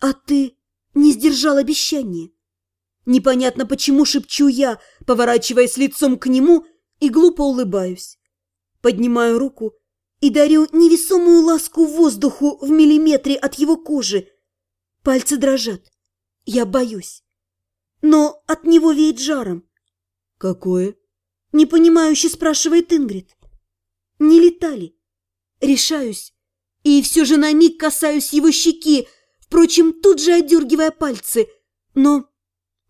А ты не сдержал обещание. Непонятно, почему шепчу я, поворачиваясь лицом к нему и глупо улыбаюсь. Поднимаю руку и дарю невесомую ласку воздуху в миллиметре от его кожи. Пальцы дрожат. Я боюсь. Но от него веет жаром. «Какое?» – непонимающе спрашивает Ингрид. «Не летали?» Решаюсь. И все же на миг касаюсь его щеки, впрочем, тут же отдергивая пальцы. Но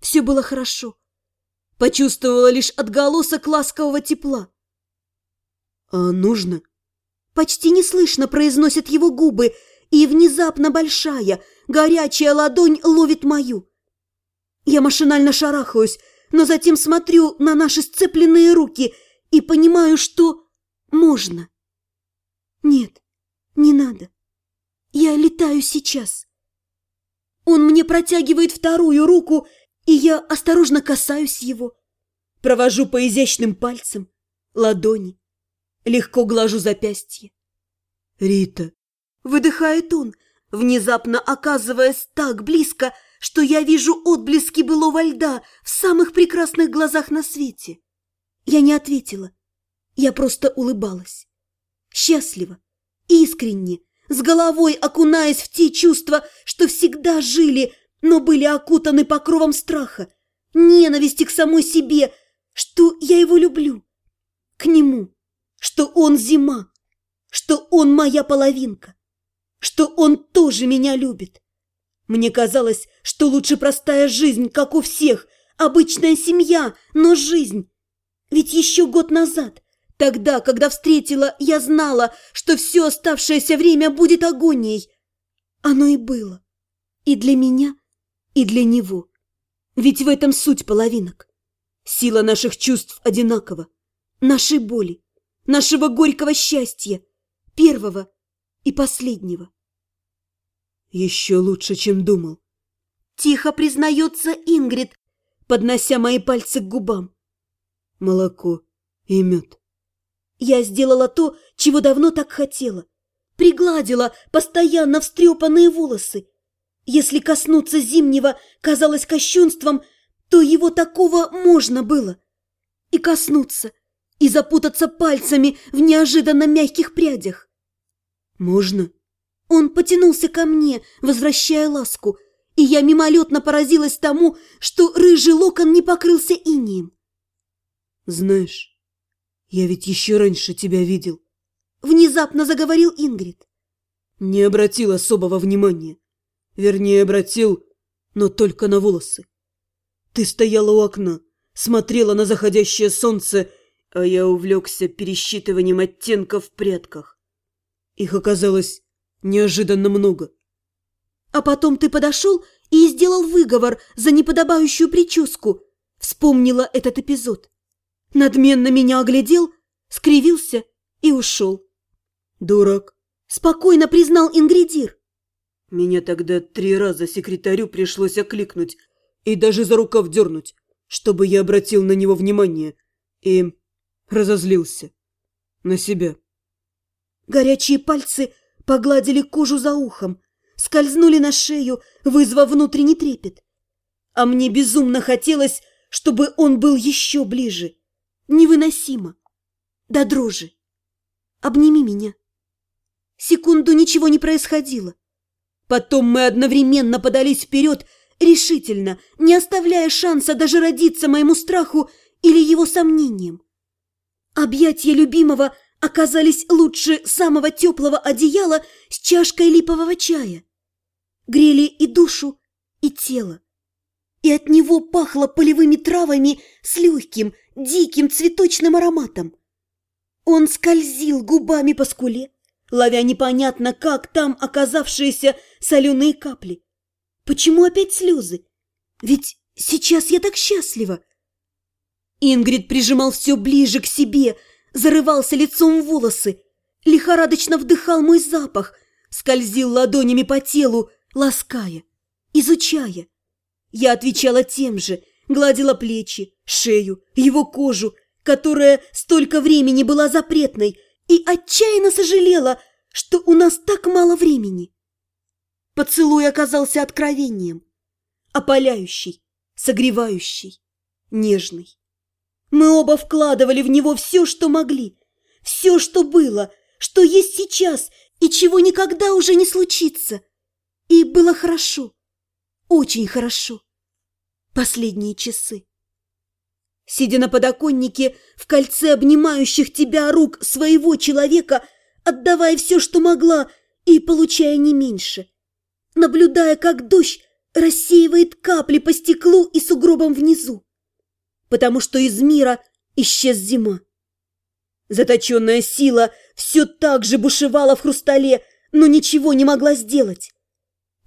все было хорошо. Почувствовала лишь отголосок ласкового тепла. «А нужно?» Почти неслышно произносят его губы, и внезапно большая, горячая ладонь ловит мою. Я машинально шарахаюсь, но затем смотрю на наши сцепленные руки и понимаю, что можно. Нет, не надо. Я летаю сейчас. Он мне протягивает вторую руку, и я осторожно касаюсь его. Провожу по изящным пальцам, ладони. Легко глажу запястье. «Рита!» Выдыхает он, внезапно оказываясь так близко, что я вижу отблески былого льда в самых прекрасных глазах на свете. Я не ответила. Я просто улыбалась. Счастливо, искренне, с головой окунаясь в те чувства, что всегда жили, но были окутаны покровом страха, ненависти к самой себе, что я его люблю, к нему, что он зима, что он моя половинка, что он тоже меня любит. Мне казалось, что лучше простая жизнь, как у всех, обычная семья, но жизнь. Ведь еще год назад, тогда, когда встретила, я знала, что все оставшееся время будет агонией. Оно и было. И для меня, и для него. Ведь в этом суть половинок. Сила наших чувств одинакова. Нашей боли, нашего горького счастья, первого и последнего. Еще лучше, чем думал. Тихо признается Ингрид, поднося мои пальцы к губам. Молоко и мед. Я сделала то, чего давно так хотела. Пригладила постоянно встрепанные волосы. Если коснуться зимнего казалось кощунством, то его такого можно было. И коснуться, и запутаться пальцами в неожиданно мягких прядях. Можно? Он потянулся ко мне, возвращая ласку, и я мимолетно поразилась тому, что рыжий локон не покрылся инием. Знаешь, я ведь еще раньше тебя видел. Внезапно заговорил Ингрид. Не обратил особого внимания. Вернее, обратил, но только на волосы. Ты стояла у окна, смотрела на заходящее солнце, а я увлекся пересчитыванием оттенков в прядках. Их оказалось неожиданно много. А потом ты подошел и сделал выговор за неподобающую прическу. Вспомнила этот эпизод. Надменно меня оглядел, скривился и ушел. Дурак. Спокойно признал Ингридир. Меня тогда три раза секретарю пришлось окликнуть и даже за рукав дернуть, чтобы я обратил на него внимание и разозлился. На себя. Горячие пальцы погладили кожу за ухом, скользнули на шею, вызвав внутренний трепет. А мне безумно хотелось, чтобы он был еще ближе. Невыносимо. До дрожи. Обними меня. Секунду ничего не происходило. Потом мы одновременно подались вперед, решительно, не оставляя шанса даже родиться моему страху или его сомнениям. Объятия любимого оказались лучше самого теплого одеяла с чашкой липового чая. Грели и душу, и тело. И от него пахло полевыми травами с легким, диким цветочным ароматом. Он скользил губами по скуле, ловя непонятно как там оказавшиеся соленые капли. Почему опять слезы? Ведь сейчас я так счастлива. Ингрид прижимал все ближе к себе, зарывался лицом в волосы, лихорадочно вдыхал мой запах, скользил ладонями по телу, лаская, изучая. Я отвечала тем же, гладила плечи, шею, его кожу, которая столько времени была запретной, и отчаянно сожалела, что у нас так мало времени. поцелуй оказался откровением. Опаляющий, согревающий, нежный. Мы оба вкладывали в него все, что могли, все, что было, что есть сейчас и чего никогда уже не случится. И было хорошо, очень хорошо. Последние часы. Сидя на подоконнике, в кольце обнимающих тебя рук своего человека, отдавая все, что могла, и получая не меньше. Наблюдая, как дождь рассеивает капли по стеклу и сугробам внизу. Потому что из мира исчез зима. Заточенная сила все так же бушевала в хрустале, но ничего не могла сделать.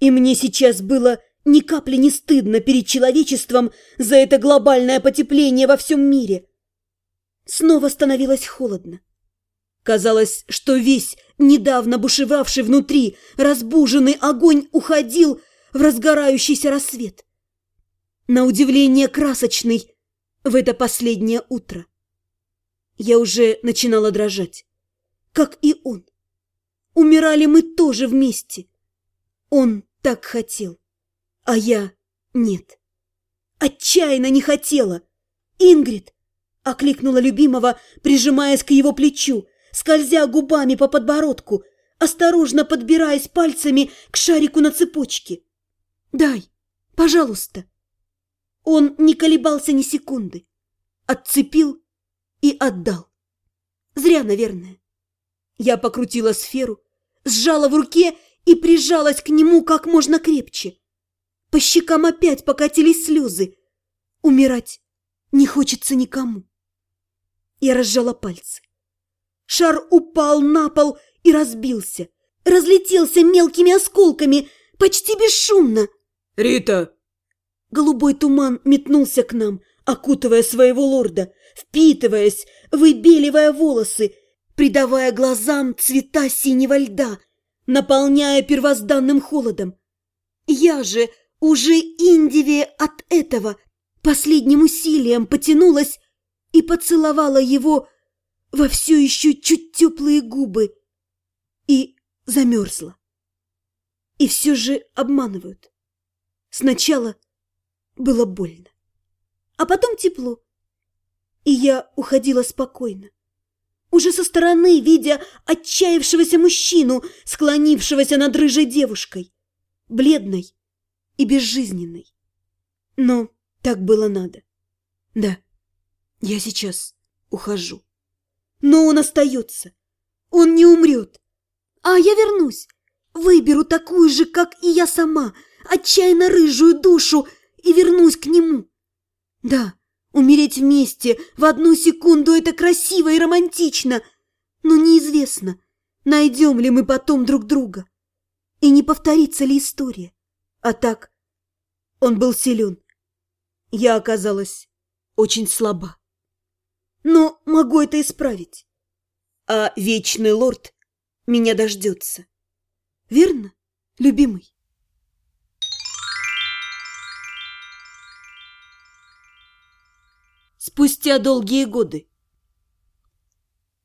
И мне сейчас было ни капли не стыдно перед человечеством за это глобальное потепление во всем мире. Снова становилось холодно. Казалось, что весь недавно бушевавший внутри разбуженный огонь уходил в разгорающийся рассвет. На удивление красочный в это последнее утро. Я уже начинала дрожать, как и он. Умирали мы тоже вместе. Он так хотел. А я нет. Отчаянно не хотела. «Ингрид!» — окликнула любимого, прижимаясь к его плечу, скользя губами по подбородку, осторожно подбираясь пальцами к шарику на цепочке. «Дай, пожалуйста!» Он не колебался ни секунды. Отцепил и отдал. Зря, наверное. Я покрутила сферу, сжала в руке и прижалась к нему как можно крепче. По щекам опять покатились слезы. Умирать не хочется никому. Я разжала пальцы. Шар упал на пол и разбился. Разлетелся мелкими осколками, почти бесшумно. «Рита!» Голубой туман метнулся к нам, окутывая своего лорда, впитываясь, выбеливая волосы, придавая глазам цвета синего льда, наполняя первозданным холодом. Я же уже индивее от этого последним усилием потянулась и поцеловала его во все еще чуть теплые губы и замерзла. И все же обманывают. Сначала было больно, а потом тепло. И я уходила спокойно. Уже со стороны, видя отчаявшегося мужчину, склонившегося над рыжей девушкой, бледной, и безжизненной. Но так было надо. Да, я сейчас ухожу. Но он остается. Он не умрет. А я вернусь. Выберу такую же, как и я сама, отчаянно рыжую душу и вернусь к нему. Да, умереть вместе в одну секунду – это красиво и романтично, но неизвестно, найдем ли мы потом друг друга и не повторится ли история. А так, он был силен. Я оказалась очень слаба. Но могу это исправить. А вечный лорд меня дождется. Верно, любимый? Спустя долгие годы.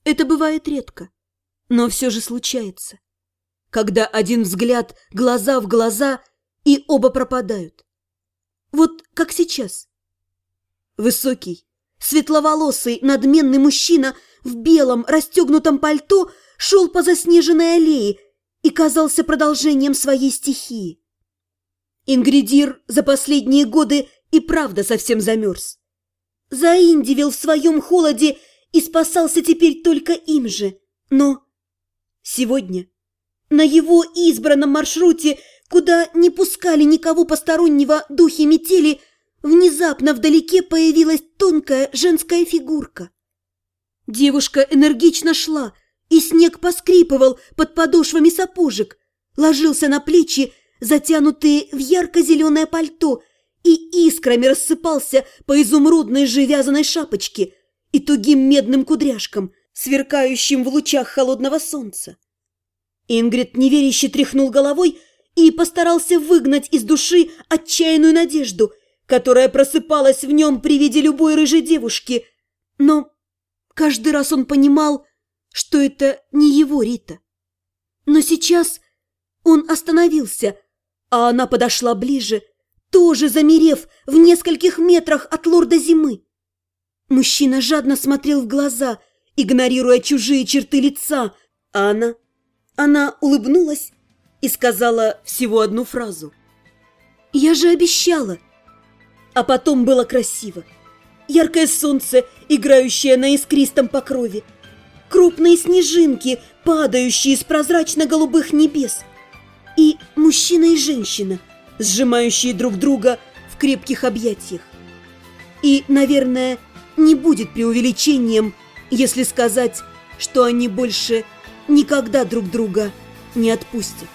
Это бывает редко, но все же случается. Когда один взгляд глаза в глаза – и оба пропадают. Вот как сейчас. Высокий, светловолосый, надменный мужчина в белом расстегнутом пальто шел по заснеженной аллее и казался продолжением своей стихии. Ингридир за последние годы и правда совсем замерз. Заиндивил в своем холоде и спасался теперь только им же. Но сегодня на его избранном маршруте куда не пускали никого постороннего духи метели, внезапно вдалеке появилась тонкая женская фигурка. Девушка энергично шла, и снег поскрипывал под подошвами сапожек, ложился на плечи, затянутые в ярко-зеленое пальто, и искрами рассыпался по изумрудной же вязаной шапочке и тугим медным кудряшкам, сверкающим в лучах холодного солнца. Ингрид неверяще тряхнул головой, и постарался выгнать из души отчаянную надежду, которая просыпалась в нем при виде любой рыжей девушки. Но каждый раз он понимал, что это не его Рита. Но сейчас он остановился, А она подошла ближе, тоже замерев в нескольких метрах от лорда зимы. Мужчина жадно смотрел в глаза, игнорируя чужие черты лица, а она... Она улыбнулась и сказала всего одну фразу. «Я же обещала!» А потом было красиво. Яркое солнце, играющее на искристом покрове. Крупные снежинки, падающие из прозрачно-голубых небес. И мужчина и женщина, сжимающие друг друга в крепких объятиях. И, наверное, не будет преувеличением, если сказать, что они больше никогда друг друга не отпустят.